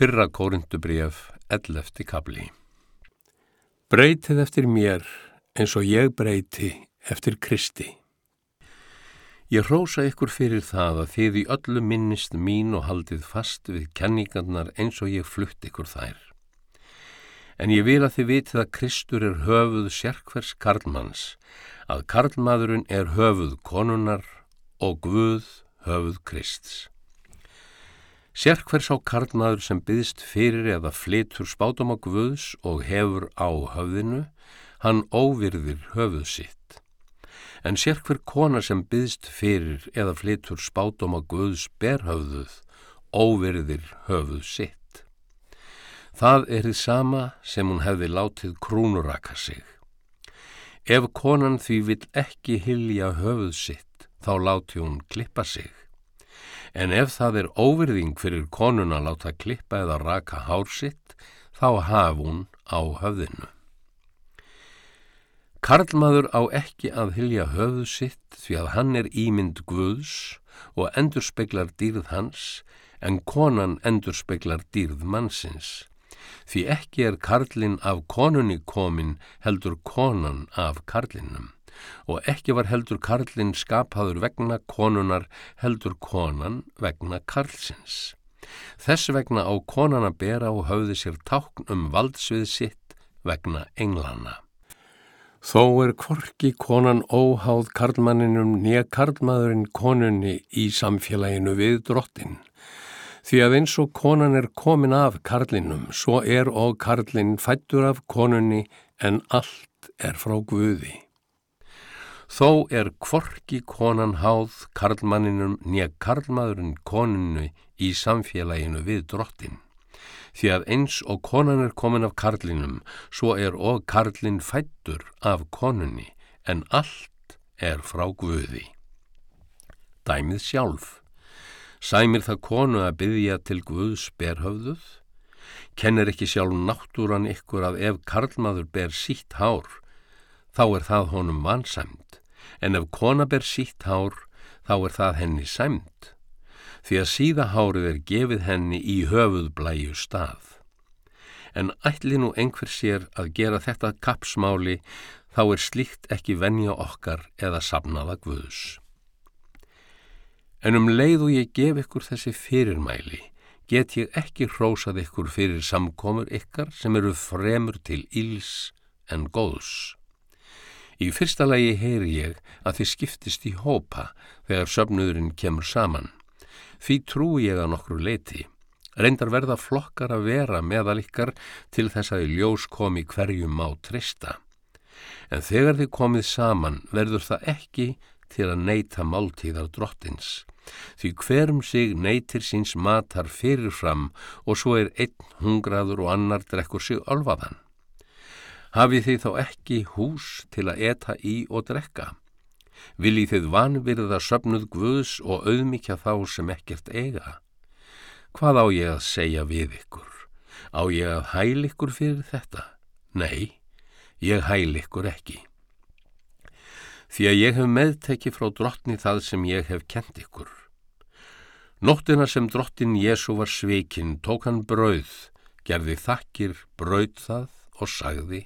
Fyrra kórundubrjöf, 11. kabli. Breytið eftir mér eins og ég breyti eftir Kristi. Ég hrósa ykkur fyrir það að þið í öllu minnist mín og haldið fast við kenningarnar eins og ég flutt ykkur þær. En ég vil að þið vitið að Kristur er höfuð sérkvers karlmanns, að karlmaðurinn er höfuð konunar og Guð höfuð Krists. Sérkvers á karlmaður sem byðst fyrir eða flitur spátum á Guðs og hefur á höfðinu, hann óvirðir höfuð sitt. En sérkver kona sem byðst fyrir eða flitur spátum á Guðs berhöfðuð, óvirðir höfuð sitt. Það er þið sama sem hún hefði látið krúnuraka sig. Ef konan því vill ekki hilja höfuð sitt, þá láti hún klippa sig en ef það er óvirðing fyrir konun að láta klippa eða raka hár sitt, þá haf hún á höfðinu. Karlmaður á ekki að hilja höfðu sitt því að hann er ímynd Guðs og endurspeglar dýrð hans, en konan endurspeglar dýrð mannsins. Því ekki er karlinn af konunni komin heldur konan af karlinnum og ekki var heldur karlinn skapaður vegna konunar heldur konan vegna karlsins. Þess vegna á konan að bera og höfði sér tákn um valdsvið sitt vegna englana. Þó er kvorki konan óháð karlmanninum nýja karlmaðurinn konunni í samfélaginu við drottin. Því að eins og konan er komin af karlinnum, svo er og karlinn fættur af konunni en allt er frá Guði. Þó er kvorki konan háð karlmanninum nýja karlmaðurinn koninu í samfélaginu við drottin. Því að eins og konan er komin af karlinum, svo er og karlinn fættur af konunni, en allt er frá Guði. Dæmið sjálf. Sæmir það konu að byggja til Guðs berhöfðuð? Kennir ekki sjálf náttúran ykkur að ef karlmaður ber sítt hár, þá er það honum vansæmt en ef kona ber sítt hár þá er það henni sæmt, því að síðahárið er gefið henni í höfuðblæju stað. En ætli nú einhver sér að gera þetta kapsmáli þá er slíkt ekki venja okkar eða sapnaða guðus. En um leið og ég gef ykkur þessi fyrirmæli, get ég ekki hrósað ykkur fyrir samkomur ykkar sem eru fremur til íls en góðs. Í fyrsta lagi heyri ég að þið skiptist í hópa þegar söfnuðurinn kemur saman. Því trú ég að nokkru leiti. Reyndar verða flokkar að vera meðal ykkar til þess að ljós komi hverjum á trista. En þegar þið komið saman verður það ekki til að neyta máltíðar drottins. Því hverum sig neytir síns matar fyrirfram og svo er einn hungraður og annar drekkur sig alvaðan. Hafið þið þá ekki hús til að eta í og drekka? Viljið þið vanvirða söpnuð guðs og auðmikja þá sem ekkert eiga? Hvað á ég að segja við ykkur? Á ég að hæl ykkur fyrir þetta? Nei, ég hæl ykkur ekki. Því að ég hef meðtekið frá drottni það sem ég hef kent ykkur. Nóttina sem drottin Jésu var sveikinn tók hann brauð, gerði þakkir, brauð það og sagði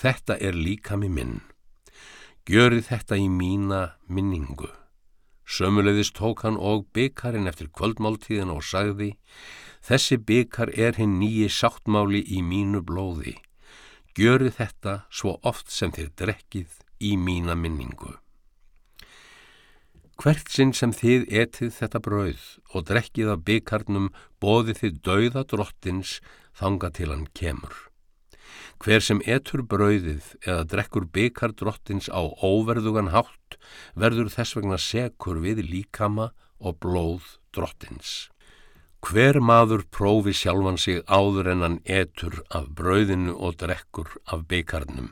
Þetta er líka mig minn. Gjöri þetta í mína minningu. Sömulegðist tók hann og byggarinn eftir kvöldmáltíðin og sagði Þessi byggar er hinn nýji sáttmáli í mínu blóði. Gjöri þetta svo oft sem þér drekkið í mína minningu. Hvert sinn sem þið etið þetta brauð og drekkið af byggarnum bóði þið dauða drottins þanga til hann kemur. Hver sem etur brauðið eða drekkur byggar drottins á óverðugan hátt verður þess vegna sekur við líkama og blóð drottins. Hver maður prófi sjálfan sig áður en hann etur af brauðinu og drekkur af byggarnum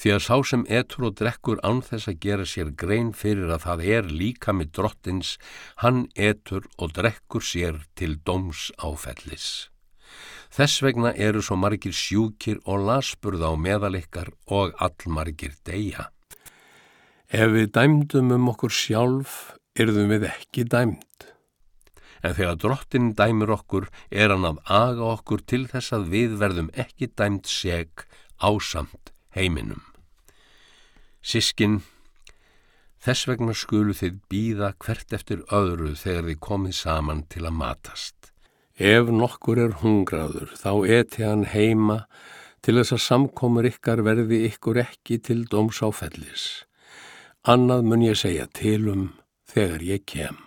því að sá sem etur og drekkur án þess að gera sér grein fyrir að það er líkami drottins, hann etur og drekkur sér til dóms áfellis. Þess vegna eru svo margir sjúkir og lasburða á meðalikkar og allmargir deyja. Ef við dæmdum um okkur sjálf, yrðum við ekki dæmd. en þegar drottin dæmir okkur er hann að aga okkur til þess að við verðum ekki dæmt seg ásamt heiminum. Sískin, þess vegna skulu þið býða hvert eftir öðru þegar þið komið saman til að matast. Ef nokkur er hungraður, þá eti hann heima til þess að samkomur ykkar verði ykkur ekki til dóms áfellis. Annað mun ég segja til um þegar ég kem.